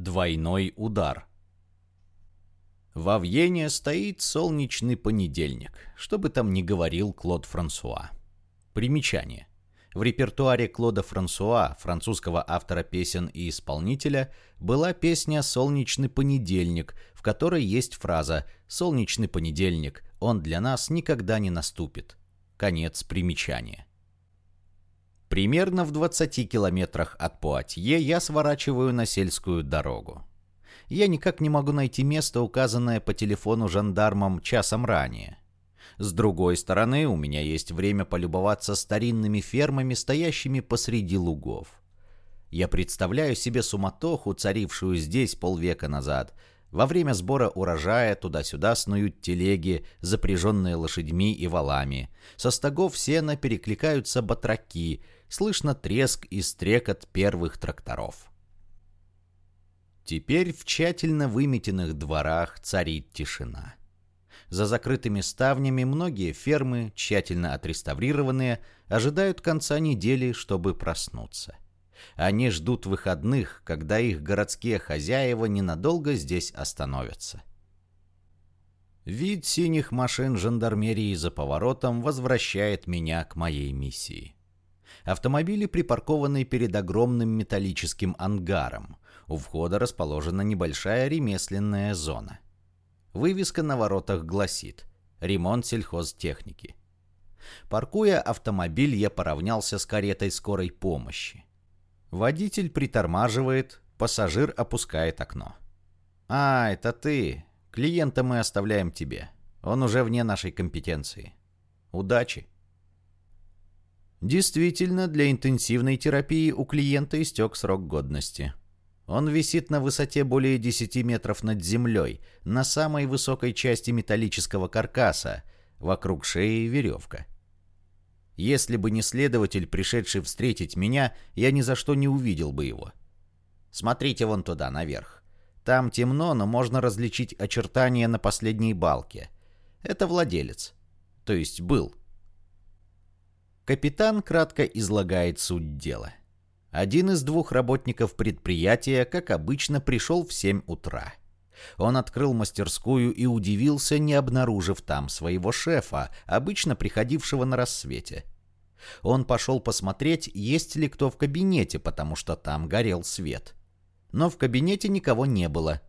Двойной удар. В Авьене стоит солнечный понедельник, что бы там ни говорил Клод Франсуа. Примечание. В репертуаре Клода Франсуа, французского автора песен и исполнителя, была песня «Солнечный понедельник», в которой есть фраза «Солнечный понедельник, он для нас никогда не наступит». Конец примечания. Примерно в 20 километрах от Пуатье я сворачиваю на сельскую дорогу. Я никак не могу найти место, указанное по телефону жандармам часом ранее. С другой стороны, у меня есть время полюбоваться старинными фермами, стоящими посреди лугов. Я представляю себе суматоху, царившую здесь полвека назад. Во время сбора урожая туда-сюда снуют телеги, запряженные лошадьми и валами. Со стогов сена перекликаются батраки — слышно треск и стрекот первых тракторов. Теперь в тщательно выметенных дворах царит тишина. За закрытыми ставнями многие фермы, тщательно отреставрированные, ожидают конца недели, чтобы проснуться. Они ждут выходных, когда их городские хозяева ненадолго здесь остановятся. Вид синих машин жандармерии за поворотом возвращает меня к моей миссии. Автомобили припаркованы перед огромным металлическим ангаром. У входа расположена небольшая ремесленная зона. Вывеска на воротах гласит «Ремонт сельхозтехники». Паркуя автомобиль, я поравнялся с каретой скорой помощи. Водитель притормаживает, пассажир опускает окно. «А, это ты. Клиента мы оставляем тебе. Он уже вне нашей компетенции. Удачи!» Действительно, для интенсивной терапии у клиента истек срок годности. Он висит на высоте более 10 метров над землей, на самой высокой части металлического каркаса, вокруг шеи веревка. Если бы не следователь, пришедший встретить меня, я ни за что не увидел бы его. Смотрите вон туда, наверх. Там темно, но можно различить очертания на последней балке. Это владелец. То есть был. Капитан кратко излагает суть дела. Один из двух работников предприятия, как обычно, пришел в 7 утра. Он открыл мастерскую и удивился, не обнаружив там своего шефа, обычно приходившего на рассвете. Он пошел посмотреть, есть ли кто в кабинете, потому что там горел свет. Но в кабинете никого не было.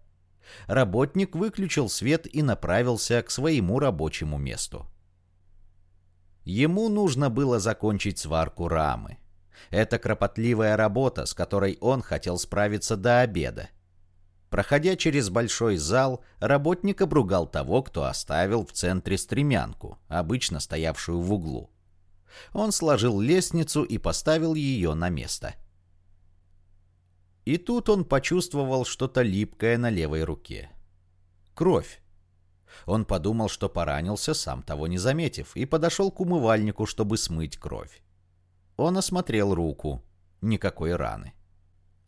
Работник выключил свет и направился к своему рабочему месту. Ему нужно было закончить сварку рамы. Это кропотливая работа, с которой он хотел справиться до обеда. Проходя через большой зал, работник обругал того, кто оставил в центре стремянку, обычно стоявшую в углу. Он сложил лестницу и поставил ее на место. И тут он почувствовал что-то липкое на левой руке. Кровь. Он подумал, что поранился, сам того не заметив, и подошел к умывальнику, чтобы смыть кровь. Он осмотрел руку. Никакой раны.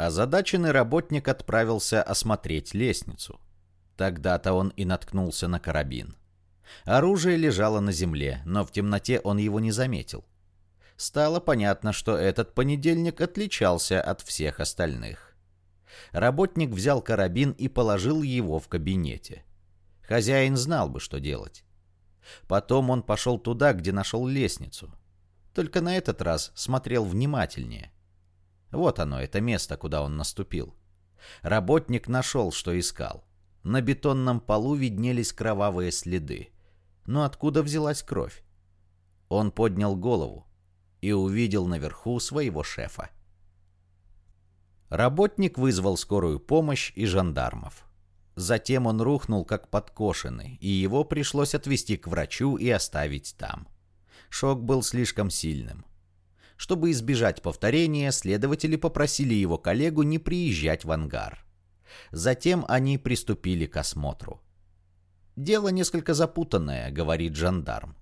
Озадаченный работник отправился осмотреть лестницу. Тогда-то он и наткнулся на карабин. Оружие лежало на земле, но в темноте он его не заметил. Стало понятно, что этот понедельник отличался от всех остальных. Работник взял карабин и положил его в кабинете. Хозяин знал бы, что делать. Потом он пошел туда, где нашел лестницу. Только на этот раз смотрел внимательнее. Вот оно, это место, куда он наступил. Работник нашел, что искал. На бетонном полу виднелись кровавые следы. Но откуда взялась кровь? Он поднял голову и увидел наверху своего шефа. Работник вызвал скорую помощь и жандармов. Затем он рухнул как подкошенный, и его пришлось отвезти к врачу и оставить там. Шок был слишком сильным. Чтобы избежать повторения, следователи попросили его коллегу не приезжать в ангар. Затем они приступили к осмотру. «Дело несколько запутанное», — говорит жандарм.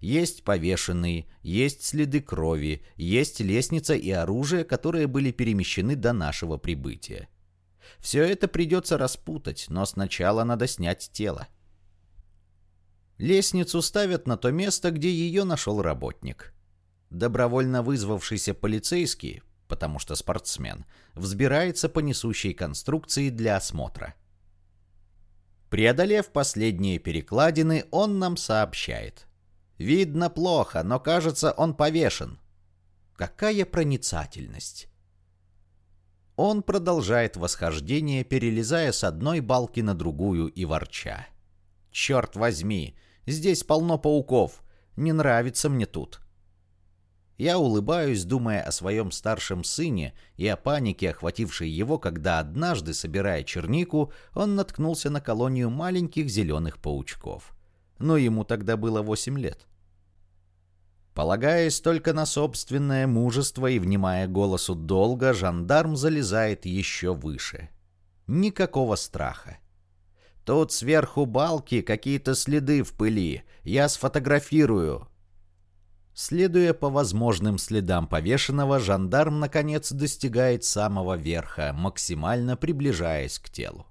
Есть повешенные, есть следы крови, есть лестница и оружие, которые были перемещены до нашего прибытия. Все это придется распутать, но сначала надо снять тело. Лестницу ставят на то место, где ее нашел работник. Добровольно вызвавшийся полицейский, потому что спортсмен, взбирается по несущей конструкции для осмотра. Преодолев последние перекладины, он нам сообщает. Видно плохо, но кажется, он повешен. Какая проницательность! Он продолжает восхождение, перелезая с одной балки на другую и ворча. «Черт возьми, здесь полно пауков. Не нравится мне тут». Я улыбаюсь, думая о своем старшем сыне и о панике, охватившей его, когда однажды, собирая чернику, он наткнулся на колонию маленьких зеленых паучков. Но ему тогда было восемь лет. Полагаясь только на собственное мужество и внимая голосу долго, жандарм залезает еще выше. Никакого страха. Тут сверху балки какие-то следы в пыли. Я сфотографирую. Следуя по возможным следам повешенного, жандарм наконец достигает самого верха, максимально приближаясь к телу.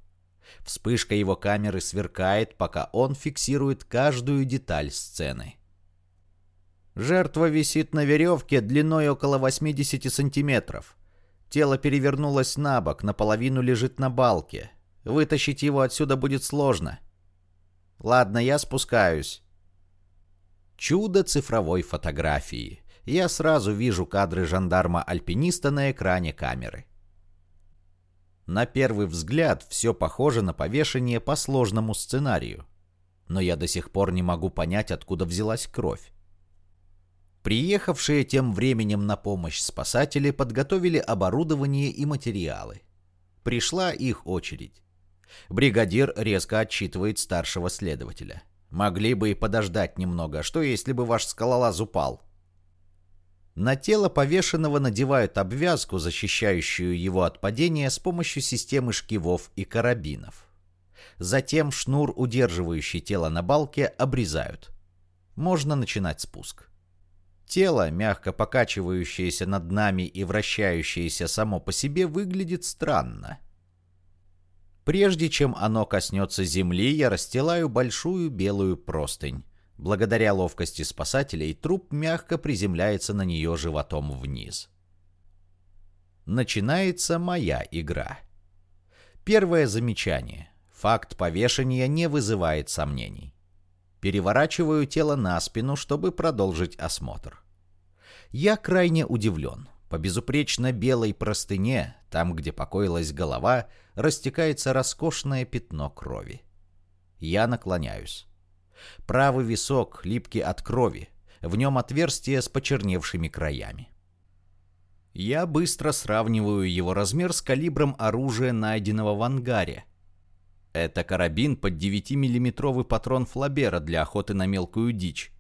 Вспышка его камеры сверкает, пока он фиксирует каждую деталь сцены. Жертва висит на веревке длиной около 80 сантиметров. Тело перевернулось на бок, наполовину лежит на балке. Вытащить его отсюда будет сложно. Ладно, я спускаюсь. Чудо цифровой фотографии. Я сразу вижу кадры жандарма-альпиниста на экране камеры. На первый взгляд все похоже на повешение по сложному сценарию. Но я до сих пор не могу понять, откуда взялась кровь. Приехавшие тем временем на помощь спасатели подготовили оборудование и материалы. Пришла их очередь. Бригадир резко отчитывает старшего следователя. Могли бы и подождать немного. Что, если бы ваш скалолаз упал? На тело повешенного надевают обвязку, защищающую его от падения с помощью системы шкивов и карабинов. Затем шнур, удерживающий тело на балке, обрезают. Можно начинать спуск. Тело, мягко покачивающееся над нами и вращающееся само по себе, выглядит странно. Прежде чем оно коснется земли, я расстилаю большую белую простынь. Благодаря ловкости спасателей труп мягко приземляется на нее животом вниз. Начинается моя игра. Первое замечание. Факт повешения не вызывает сомнений. Переворачиваю тело на спину, чтобы продолжить осмотр. Я крайне удивлен. По безупречно белой простыне, там, где покоилась голова, растекается роскошное пятно крови. Я наклоняюсь. Правый висок липкий от крови, в нем отверстие с почерневшими краями. Я быстро сравниваю его размер с калибром оружия, найденного в ангаре. Это карабин под 9-миллиметровый патрон Флабера для охоты на мелкую дичь.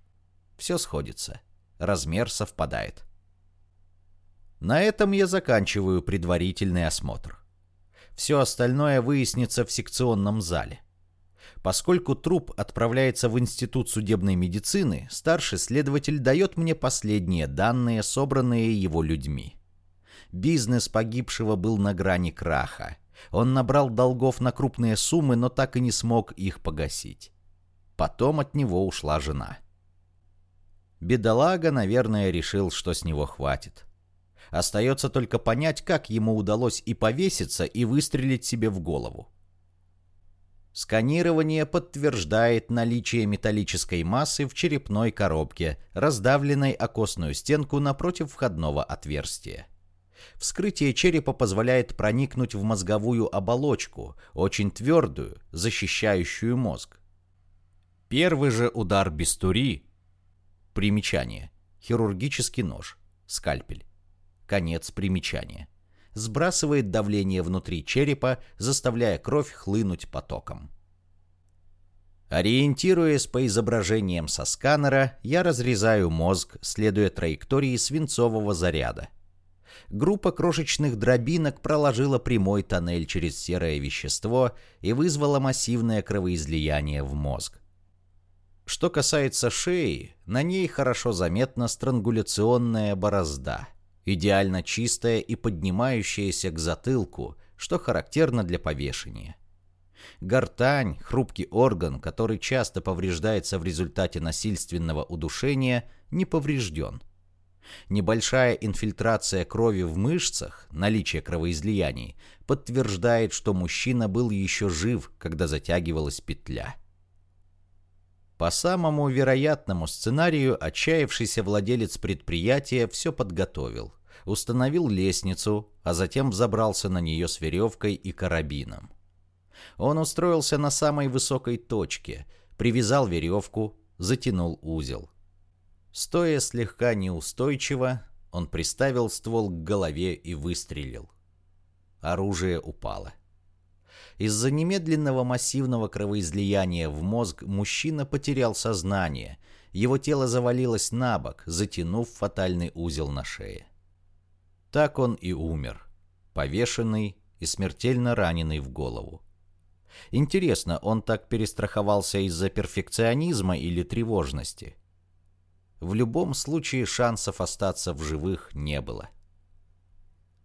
Все сходится. Размер совпадает. На этом я заканчиваю предварительный осмотр. Все остальное выяснится в секционном зале. Поскольку труп отправляется в Институт судебной медицины, старший следователь дает мне последние данные, собранные его людьми. Бизнес погибшего был на грани краха. Он набрал долгов на крупные суммы, но так и не смог их погасить. Потом от него ушла жена. Бедолага, наверное, решил, что с него хватит. Остается только понять, как ему удалось и повеситься, и выстрелить себе в голову. Сканирование подтверждает наличие металлической массы в черепной коробке, раздавленной о костную стенку напротив входного отверстия. Вскрытие черепа позволяет проникнуть в мозговую оболочку, очень твердую, защищающую мозг. Первый же удар бистури. Примечание. Хирургический нож. Скальпель. Конец примечания. Сбрасывает давление внутри черепа, заставляя кровь хлынуть потоком. Ориентируясь по изображениям со сканера, я разрезаю мозг, следуя траектории свинцового заряда. Группа крошечных дробинок проложила прямой тоннель через серое вещество и вызвала массивное кровоизлияние в мозг. Что касается шеи, на ней хорошо заметна странгуляционная борозда – идеально чистая и поднимающаяся к затылку, что характерно для повешения. Гортань, хрупкий орган, который часто повреждается в результате насильственного удушения, не поврежден. Небольшая инфильтрация крови в мышцах, наличие кровоизлияний, подтверждает, что мужчина был еще жив, когда затягивалась петля. По самому вероятному сценарию отчаявшийся владелец предприятия все подготовил. Установил лестницу, а затем взобрался на нее с веревкой и карабином. Он устроился на самой высокой точке, привязал веревку, затянул узел. Стоя слегка неустойчиво, он приставил ствол к голове и выстрелил. Оружие упало. Из-за немедленного массивного кровоизлияния в мозг мужчина потерял сознание. Его тело завалилось на бок, затянув фатальный узел на шее. Так он и умер, повешенный и смертельно раненый в голову. Интересно, он так перестраховался из-за перфекционизма или тревожности? В любом случае шансов остаться в живых не было.